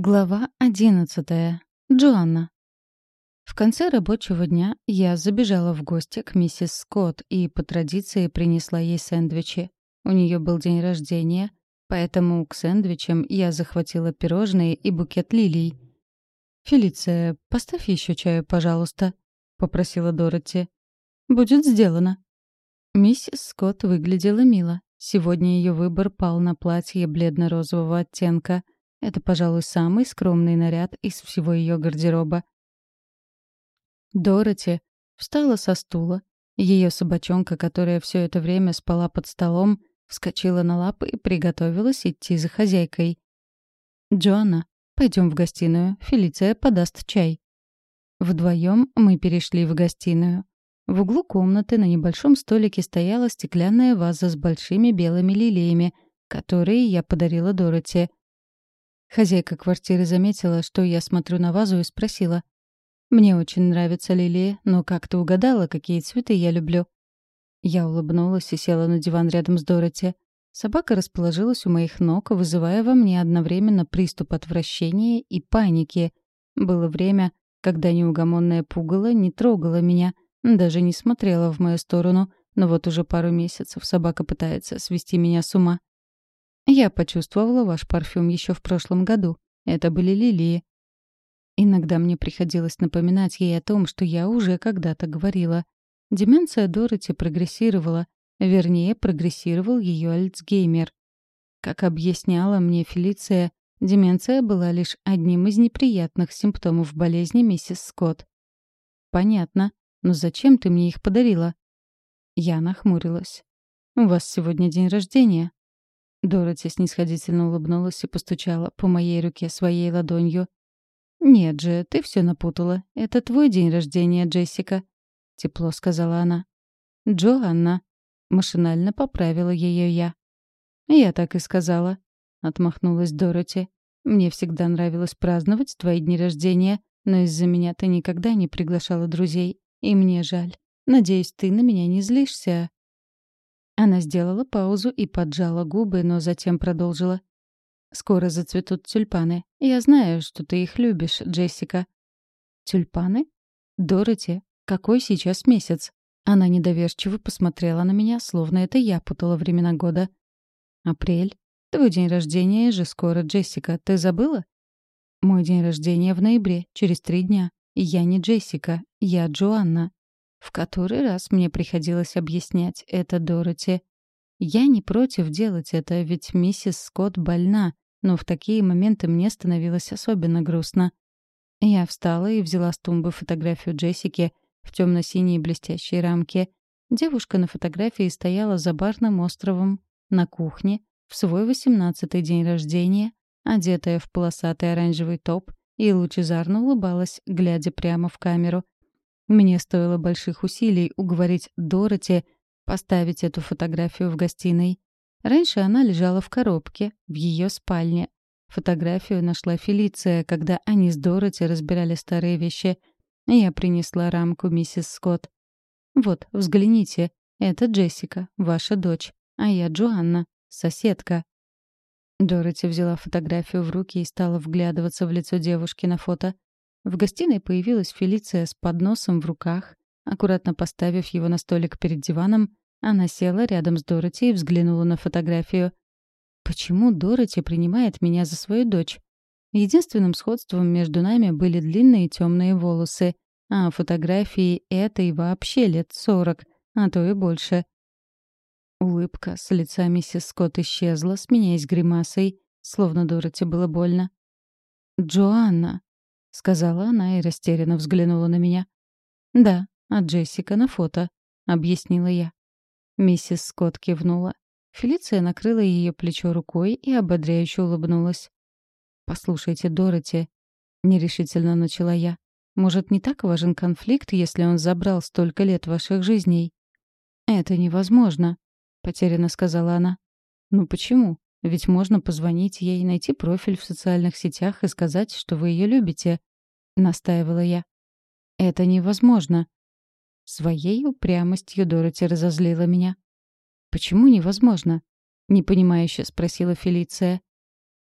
Глава одиннадцатая. Джоанна. В конце рабочего дня я забежала в гости к миссис Скотт и по традиции принесла ей сэндвичи. У нее был день рождения, поэтому к сэндвичам я захватила пирожные и букет лилий. «Фелиция, поставь еще чаю, пожалуйста», — попросила Дороти. «Будет сделано». Миссис Скотт выглядела мило. Сегодня ее выбор пал на платье бледно-розового оттенка — это, пожалуй, самый скромный наряд из всего ее гардероба. Дороти встала со стула. Ее собачонка, которая все это время спала под столом, вскочила на лапы и приготовилась идти за хозяйкой. «Джоанна, пойдем в гостиную. Фелиция подаст чай». Вдвоем мы перешли в гостиную. В углу комнаты на небольшом столике стояла стеклянная ваза с большими белыми лилиями, которые я подарила Дороти. Хозяйка квартиры заметила, что я смотрю на вазу и спросила. «Мне очень нравятся лилии, но как ты угадала, какие цветы я люблю?» Я улыбнулась и села на диван рядом с Дороти. Собака расположилась у моих ног, вызывая во мне одновременно приступ отвращения и паники. Было время, когда неугомонная пугало не трогала меня, даже не смотрела в мою сторону, но вот уже пару месяцев собака пытается свести меня с ума. Я почувствовала ваш парфюм еще в прошлом году. Это были лилии. Иногда мне приходилось напоминать ей о том, что я уже когда-то говорила. Деменция Дороти прогрессировала, вернее, прогрессировал ее Альцгеймер. Как объясняла мне Фелиция, деменция была лишь одним из неприятных симптомов болезни миссис Скотт. «Понятно. Но зачем ты мне их подарила?» Я нахмурилась. «У вас сегодня день рождения. Дороти снисходительно улыбнулась и постучала по моей руке своей ладонью. «Нет же, ты все напутала. Это твой день рождения, Джессика», — тепло сказала она. «Джоанна», — машинально поправила ее я. «Я так и сказала», — отмахнулась Дороти. «Мне всегда нравилось праздновать твои дни рождения, но из-за меня ты никогда не приглашала друзей, и мне жаль. Надеюсь, ты на меня не злишься?» Она сделала паузу и поджала губы, но затем продолжила. «Скоро зацветут тюльпаны. Я знаю, что ты их любишь, Джессика». «Тюльпаны? Дороти, какой сейчас месяц?» Она недоверчиво посмотрела на меня, словно это я путала времена года. «Апрель. Твой день рождения же скоро, Джессика. Ты забыла?» «Мой день рождения в ноябре, через три дня. Я не Джессика, я Джоанна. В который раз мне приходилось объяснять это Дороти. Я не против делать это, ведь миссис Скотт больна, но в такие моменты мне становилось особенно грустно. Я встала и взяла с тумбы фотографию Джессики в темно-синей блестящей рамке. Девушка на фотографии стояла за барным островом на кухне в свой восемнадцатый день рождения, одетая в полосатый оранжевый топ, и лучезарно улыбалась, глядя прямо в камеру — мне стоило больших усилий уговорить Дороти поставить эту фотографию в гостиной. Раньше она лежала в коробке, в ее спальне. Фотографию нашла Фелиция, когда они с Дороти разбирали старые вещи. Я принесла рамку миссис Скотт. «Вот, взгляните, это Джессика, ваша дочь, а я Джоанна, соседка». Дороти взяла фотографию в руки и стала вглядываться в лицо девушки на фото. В гостиной появилась Фелиция с подносом в руках. Аккуратно поставив его на столик перед диваном, она села рядом с Дороти и взглянула на фотографию. Почему Дороти принимает меня за свою дочь? Единственным сходством между нами были длинные темные волосы, а фотографии этой вообще лет сорок, а то и больше. Улыбка с лица миссис Скотт исчезла, сменяясь гримасой, словно Дороти было больно. «Джоанна», — сказала она и растерянно взглянула на меня. «Да, а Джессика на фото», — объяснила я. Миссис Скотт кивнула. Фелиция накрыла ее плечо рукой и ободряюще улыбнулась. «Послушайте, Дороти», — нерешительно начала я. «Может, не так важен конфликт, если он забрал столько лет ваших жизней?» «Это невозможно», — потерянно сказала она. «Ну почему? Ведь можно позвонить ей, найти профиль в социальных сетях и сказать, что вы ее любите», — настаивала я. «Это невозможно». Своей упрямостью Дороти разозлила меня. «Почему невозможно?» — непонимающе спросила Фелиция.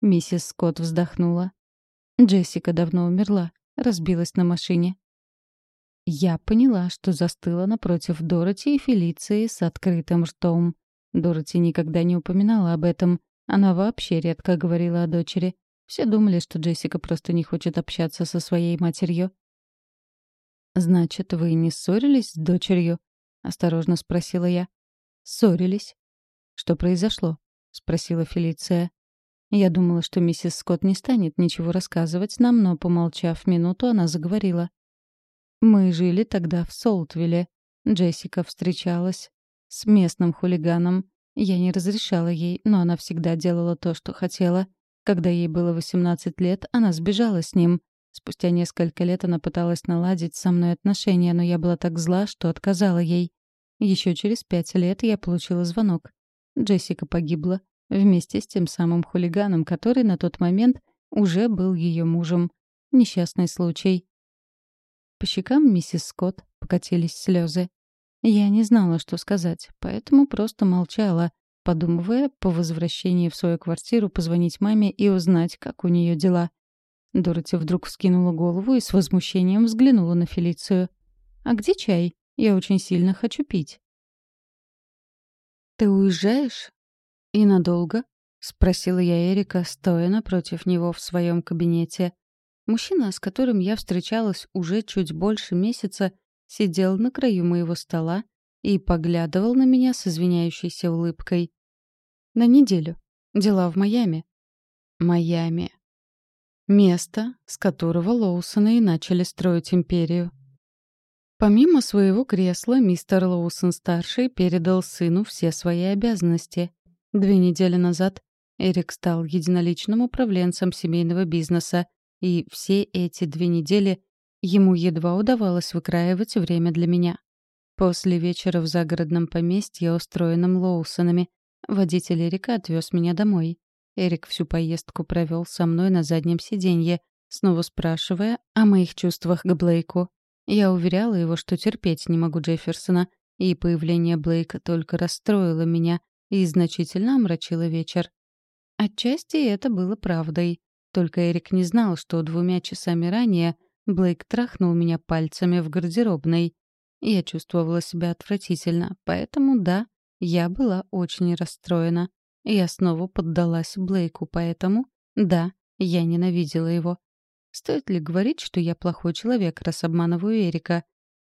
Миссис Скотт вздохнула. Джессика давно умерла, разбилась на машине. Я поняла, что застыла напротив Дороти и Фелиции с открытым ртом. Дороти никогда не упоминала об этом. Она вообще редко говорила о дочери. Все думали, что Джессика просто не хочет общаться со своей матерью. «Значит, вы не ссорились с дочерью?» — осторожно спросила я. «Ссорились». «Что произошло?» — спросила Фелиция. Я думала, что миссис Скотт не станет ничего рассказывать нам, но, помолчав минуту, она заговорила. «Мы жили тогда в Солтвилле. Джессика встречалась с местным хулиганом. Я не разрешала ей, но она всегда делала то, что хотела. Когда ей было 18 лет, она сбежала с ним. Спустя несколько лет она пыталась наладить со мной отношения, но я была так зла, что отказала ей. Еще через пять лет я получила звонок. Джессика погибла вместе с тем самым хулиганом, который на тот момент уже был ее мужем. Несчастный случай. По щекам миссис Скотт покатились слезы. Я не знала, что сказать, поэтому просто молчала, подумывая по возвращении в свою квартиру позвонить маме и узнать, как у нее дела. Дороти вдруг вскинула голову и с возмущением взглянула на Фелицию. «А где чай? Я очень сильно хочу пить». «Ты уезжаешь?» «И надолго?» — спросила я Эрика, стоя напротив него в своем кабинете. Мужчина, с которым я встречалась уже чуть больше месяца, сидел на краю моего стола и поглядывал на меня с извиняющейся улыбкой. «На неделю. Дела в Майами». «Майами», Место, с которого Лоусоны и начали строить империю. Помимо своего кресла, мистер Лоусон-старший передал сыну все свои обязанности. Две недели назад Эрик стал единоличным управленцем семейного бизнеса, и все эти две недели ему едва удавалось выкраивать время для меня. После вечера в загородном поместье, устроенном Лоусонами, водитель Эрика отвез меня домой. Эрик всю поездку провел со мной на заднем сиденье, снова спрашивая о моих чувствах к Блейку. Я уверяла его, что терпеть не могу Джефферсона, и появление Блейка только расстроило меня и значительно омрачило вечер. Отчасти это было правдой. Только Эрик не знал, что двумя часами ранее Блейк трахнул меня пальцами в гардеробной. Я чувствовала себя отвратительно, поэтому да, я была очень расстроена. Я снова поддалась Блейку, поэтому, да, я ненавидела его. Стоит ли говорить, что я плохой человек, раз обманываю Эрика?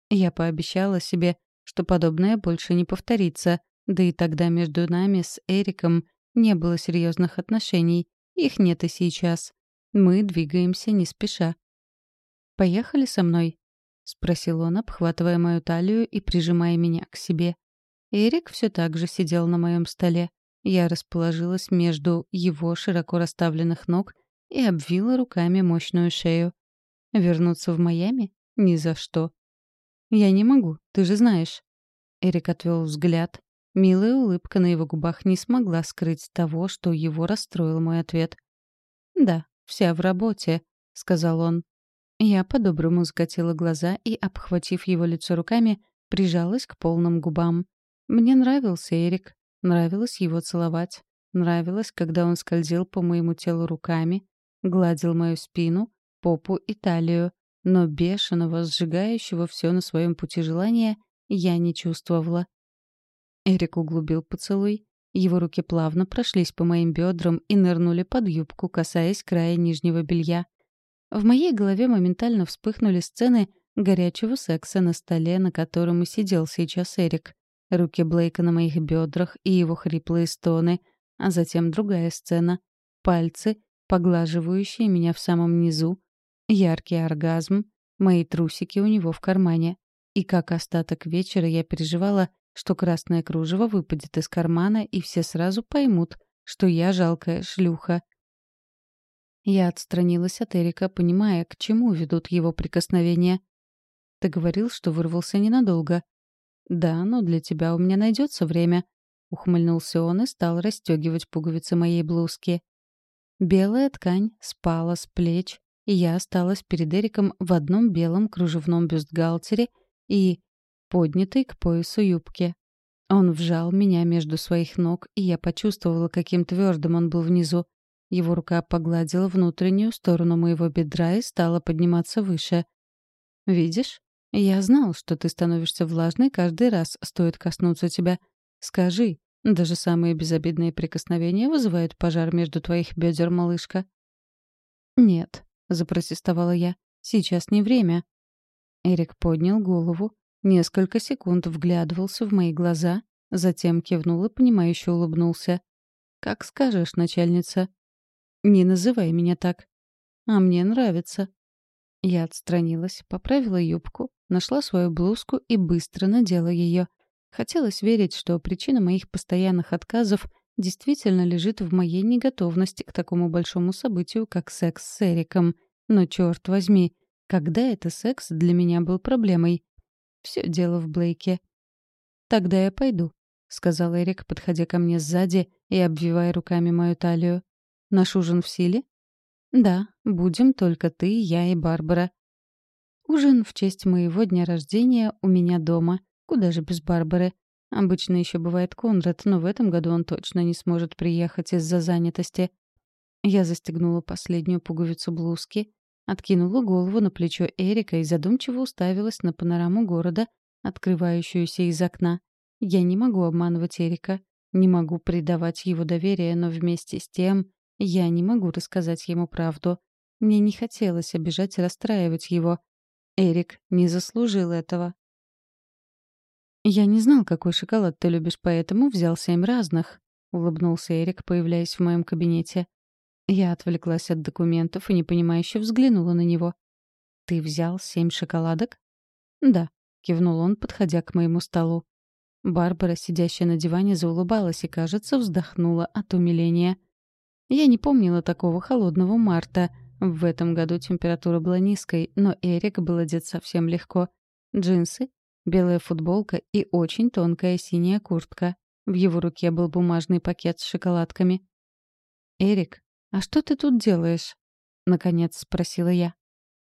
Я пообещала себе, что подобное больше не повторится, да и тогда между нами с Эриком не было серьезных отношений. Их нет и сейчас. Мы двигаемся не спеша. «Поехали со мной?» — спросил он, обхватывая мою талию и прижимая меня к себе. Эрик все так же сидел на моем столе. Я расположилась между его широко расставленных ног и обвила руками мощную шею. Вернуться в Майами? Ни за что. Я не могу, ты же знаешь. Эрик отвел взгляд. Милая улыбка на его губах не смогла скрыть того, что его расстроил мой ответ. «Да, вся в работе», — сказал он. Я по-доброму закатила глаза и, обхватив его лицо руками, прижалась к полным губам. Мне нравился Эрик, Нравилось его целовать. Нравилось, когда он скользил по моему телу руками, гладил мою спину, попу и талию, но бешеного, сжигающего все на своем пути желания я не чувствовала. Эрик углубил поцелуй. Его руки плавно прошлись по моим бедрам и нырнули под юбку, касаясь края нижнего белья. В моей голове моментально вспыхнули сцены горячего секса на столе, на котором и сидел сейчас Эрик руки Блейка на моих бедрах и его хриплые стоны, а затем другая сцена — пальцы, поглаживающие меня в самом низу, яркий оргазм, мои трусики у него в кармане. И как остаток вечера я переживала, что красное кружево выпадет из кармана, и все сразу поймут, что я жалкая шлюха. Я отстранилась от Эрика, понимая, к чему ведут его прикосновения. «Ты говорил, что вырвался ненадолго», «Да, но для тебя у меня найдется время», — ухмыльнулся он и стал расстегивать пуговицы моей блузки. Белая ткань спала с плеч, и я осталась перед Эриком в одном белом кружевном бюстгальтере и поднятой к поясу юбке. Он вжал меня между своих ног, и я почувствовала, каким твердым он был внизу. Его рука погладила внутреннюю сторону моего бедра и стала подниматься выше. «Видишь? Я знал, что ты становишься влажной каждый раз, стоит коснуться тебя. Скажи, даже самые безобидные прикосновения вызывают пожар между твоих бедер, малышка». «Нет», — запротестовала я, — «сейчас не время». Эрик поднял голову, несколько секунд вглядывался в мои глаза, затем кивнул и понимающе улыбнулся. «Как скажешь, начальница». «Не называй меня так». «А мне нравится». Я отстранилась, поправила юбку, нашла свою блузку и быстро надела ее. Хотелось верить, что причина моих постоянных отказов действительно лежит в моей неготовности к такому большому событию, как секс с Эриком. Но, черт возьми, когда это секс для меня был проблемой? Все дело в Блейке. «Тогда я пойду», — сказал Эрик, подходя ко мне сзади и обвивая руками мою талию. «Наш ужин в силе?» «Да, будем только ты, я и Барбара». Ужин в честь моего дня рождения у меня дома. Куда же без Барбары? Обычно еще бывает Конрад, но в этом году он точно не сможет приехать из-за занятости. Я застегнула последнюю пуговицу блузки, откинула голову на плечо Эрика и задумчиво уставилась на панораму города, открывающуюся из окна. Я не могу обманывать Эрика, не могу предавать его доверие, но вместе с тем я не могу рассказать ему правду. Мне не хотелось обижать и расстраивать его. Эрик не заслужил этого. «Я не знал, какой шоколад ты любишь, поэтому взял семь разных», — улыбнулся Эрик, появляясь в моем кабинете. Я отвлеклась от документов и непонимающе взглянула на него. «Ты взял семь шоколадок?» «Да», — кивнул он, подходя к моему столу. Барбара, сидящая на диване, заулыбалась и, кажется, вздохнула от умиления. Я не помнила такого холодного марта. В этом году температура была низкой, но Эрик был одет совсем легко. Джинсы, белая футболка и очень тонкая синяя куртка. В его руке был бумажный пакет с шоколадками. «Эрик, «А что ты тут делаешь?» — наконец спросила я.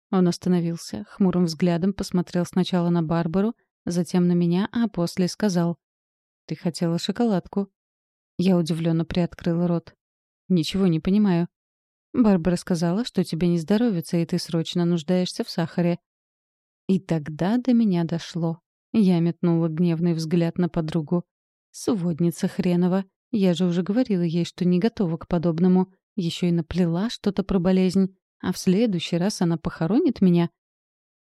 Он остановился, хмурым взглядом посмотрел сначала на Барбару, затем на меня, а после сказал. «Ты хотела шоколадку?» Я удивленно приоткрыла рот. «Ничего не понимаю». Барбара сказала, что тебе не здоровится, и ты срочно нуждаешься в сахаре. И тогда до меня дошло. Я метнула гневный взгляд на подругу. «Сводница хренова. Я же уже говорила ей, что не готова к подобному. Еще и наплела что-то про болезнь. А в следующий раз она похоронит меня.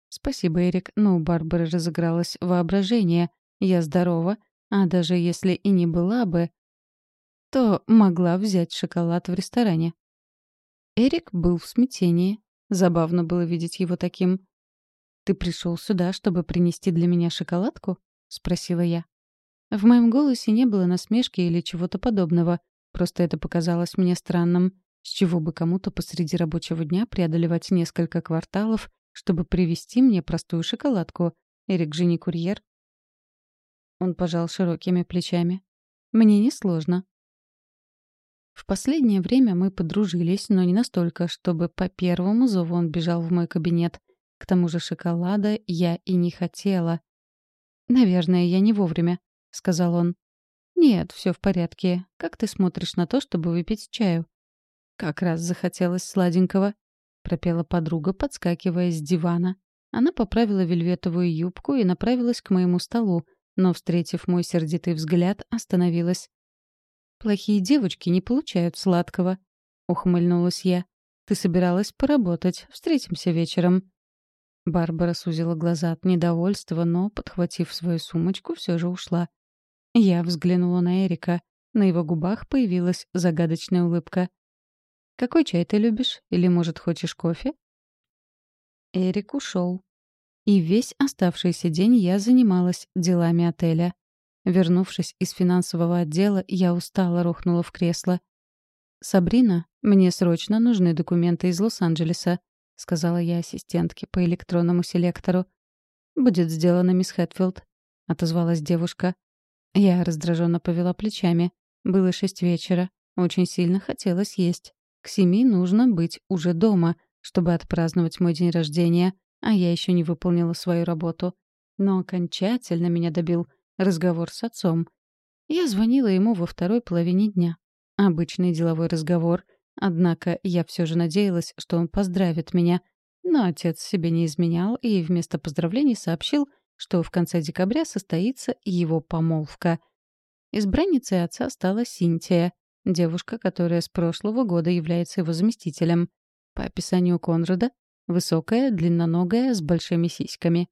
Спасибо, Эрик, но у Барбары разыгралось воображение. Я здорова, а даже если и не была бы, то могла взять шоколад в ресторане. Эрик был в смятении. Забавно было видеть его таким. «Ты пришел сюда, чтобы принести для меня шоколадку?» — спросила я. В моем голосе не было насмешки или чего-то подобного. Просто это показалось мне странным. С чего бы кому-то посреди рабочего дня преодолевать несколько кварталов, чтобы привезти мне простую шоколадку? Эрик же не курьер. Он пожал широкими плечами. Мне несложно. В последнее время мы подружились, но не настолько, чтобы по первому зову он бежал в мой кабинет. К тому же шоколада я и не хотела. «Наверное, я не вовремя», — сказал он. «Нет, все в порядке. Как ты смотришь на то, чтобы выпить чаю?» «Как раз захотелось сладенького», — пропела подруга, подскакивая с дивана. Она поправила вельветовую юбку и направилась к моему столу, но, встретив мой сердитый взгляд, остановилась. «Плохие девочки не получают сладкого», — ухмыльнулась я. «Ты собиралась поработать. Встретимся вечером». Барбара сузила глаза от недовольства, но, подхватив свою сумочку, все же ушла. Я взглянула на Эрика. На его губах появилась загадочная улыбка. «Какой чай ты любишь? Или, может, хочешь кофе?» Эрик ушел. И весь оставшийся день я занималась делами отеля. Вернувшись из финансового отдела, я устало рухнула в кресло. «Сабрина, мне срочно нужны документы из Лос-Анджелеса», — сказала я ассистентке по электронному селектору. «Будет сделано, мисс Хэтфилд», — отозвалась девушка. Я раздраженно повела плечами. Было шесть вечера. Очень сильно хотелось есть. К семи нужно быть уже дома, чтобы отпраздновать мой день рождения, а я еще не выполнила свою работу. Но окончательно меня добил разговор с отцом. Я звонила ему во второй половине дня. Обычный деловой разговор, Однако я все же надеялась, что он поздравит меня. Но отец себе не изменял и вместо поздравлений сообщил, что в конце декабря состоится его помолвка. Избранницей отца стала Синтия, девушка, которая с прошлого года является его заместителем. По описанию Конрада — высокая, длинноногая, с большими сиськами.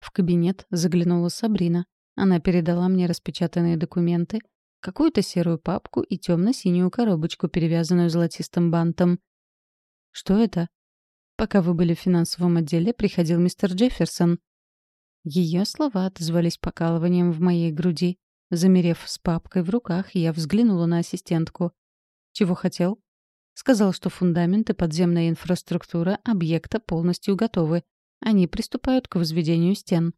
В кабинет заглянула Сабрина. Она передала мне распечатанные документы, какую-то серую папку и темно-синюю коробочку, перевязанную золотистым бантом. «Что это?» «Пока вы были в финансовом отделе, приходил мистер Джефферсон». Ее слова отозвались покалыванием в моей груди. Замерев с папкой в руках, я взглянула на ассистентку. «Чего хотел?» Сказал, что фундамент и подземная инфраструктура объекта полностью готовы. Они приступают к возведению стен.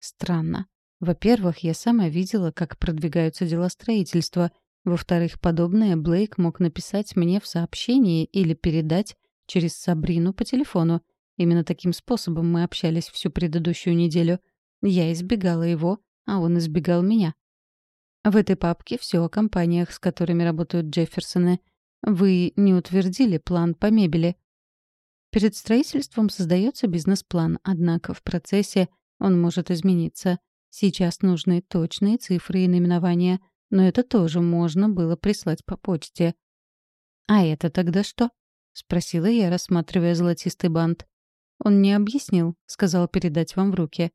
Странно. Во-первых, я сама видела, как продвигаются дела строительства. Во-вторых, подобное Блейк мог написать мне в сообщении или передать через Сабрину по телефону. Именно таким способом мы общались всю предыдущую неделю. Я избегала его, а он избегал меня. В этой папке все о компаниях, с которыми работают Джефферсоны. Вы не утвердили план по мебели. Перед строительством создается бизнес-план, однако в процессе он может измениться. Сейчас нужны точные цифры и наименования, но это тоже можно было прислать по почте. «А это тогда что?» — спросила я, рассматривая золотистый бант. Он не объяснил, сказал передать вам в руки.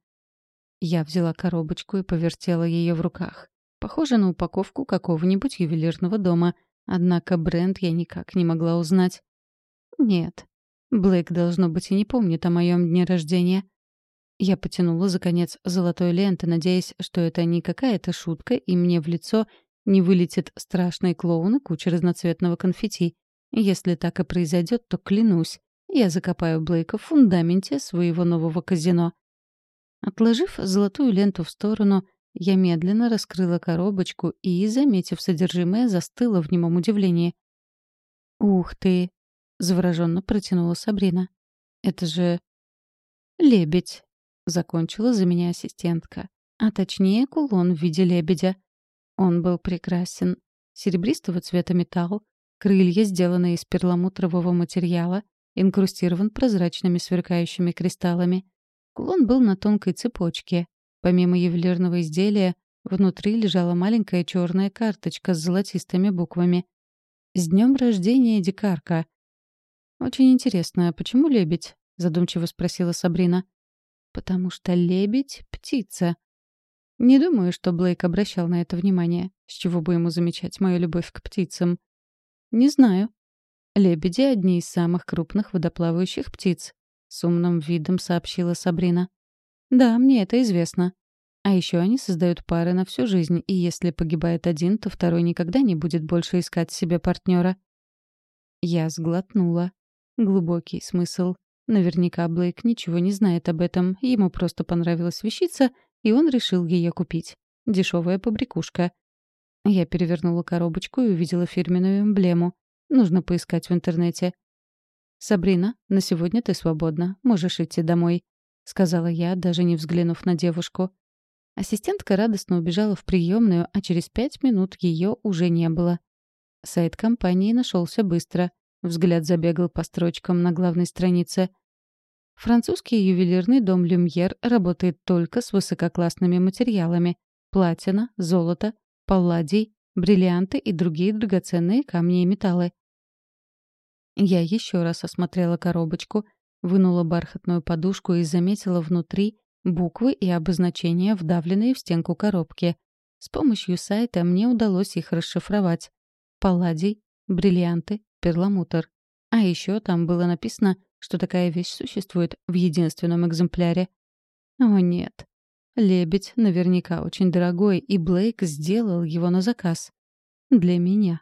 Я взяла коробочку и повертела ее в руках. Похоже на упаковку какого-нибудь ювелирного дома, однако бренд я никак не могла узнать. Нет, Блейк, должно быть, и не помнит о моем дне рождения. Я потянула за конец золотой ленты, надеясь, что это не какая-то шутка, и мне в лицо не вылетит страшный клоун и куча разноцветного конфетти. Если так и произойдет, то клянусь, я закопаю Блейка в фундаменте своего нового казино. Отложив золотую ленту в сторону, я медленно раскрыла коробочку и, заметив содержимое, застыла в немом удивлении. «Ух ты!» — завороженно протянула Сабрина. «Это же... лебедь!» — закончила за меня ассистентка. А точнее, кулон в виде лебедя. Он был прекрасен. Серебристого цвета металл, крылья, сделанные из перламутрового материала, инкрустирован прозрачными сверкающими кристаллами. Кулон был на тонкой цепочке. Помимо ювелирного изделия, внутри лежала маленькая черная карточка с золотистыми буквами. «С днем рождения, дикарка!» «Очень интересно, а почему лебедь?» — задумчиво спросила Сабрина. «Потому что лебедь — птица». Не думаю, что Блейк обращал на это внимание. С чего бы ему замечать мою любовь к птицам? Не знаю. Лебеди — одни из самых крупных водоплавающих птиц, — с умным видом сообщила Сабрина. Да, мне это известно. А еще они создают пары на всю жизнь, и если погибает один, то второй никогда не будет больше искать себе партнера. Я сглотнула. Глубокий смысл. Наверняка Блейк ничего не знает об этом, ему просто понравилась вещица, и он решил ее купить. Дешевая побрякушка. Я перевернула коробочку и увидела фирменную эмблему. Нужно поискать в интернете. «Сабрина, на сегодня ты свободна. Можешь идти домой», — сказала я, даже не взглянув на девушку. Ассистентка радостно убежала в приемную, а через пять минут ее уже не было. Сайт компании нашелся быстро. Взгляд забегал по строчкам на главной странице. Французский ювелирный дом «Люмьер» работает только с высококлассными материалами — платина, золото, палладий, бриллианты и другие драгоценные камни и металлы. Я еще раз осмотрела коробочку, вынула бархатную подушку и заметила внутри буквы и обозначения, вдавленные в стенку коробки. С помощью сайта мне удалось их расшифровать. Палладий, бриллианты, перламутр. А еще там было написано, что такая вещь существует в единственном экземпляре. О нет. Лебедь наверняка очень дорогой, и Блейк сделал его на заказ. Для меня.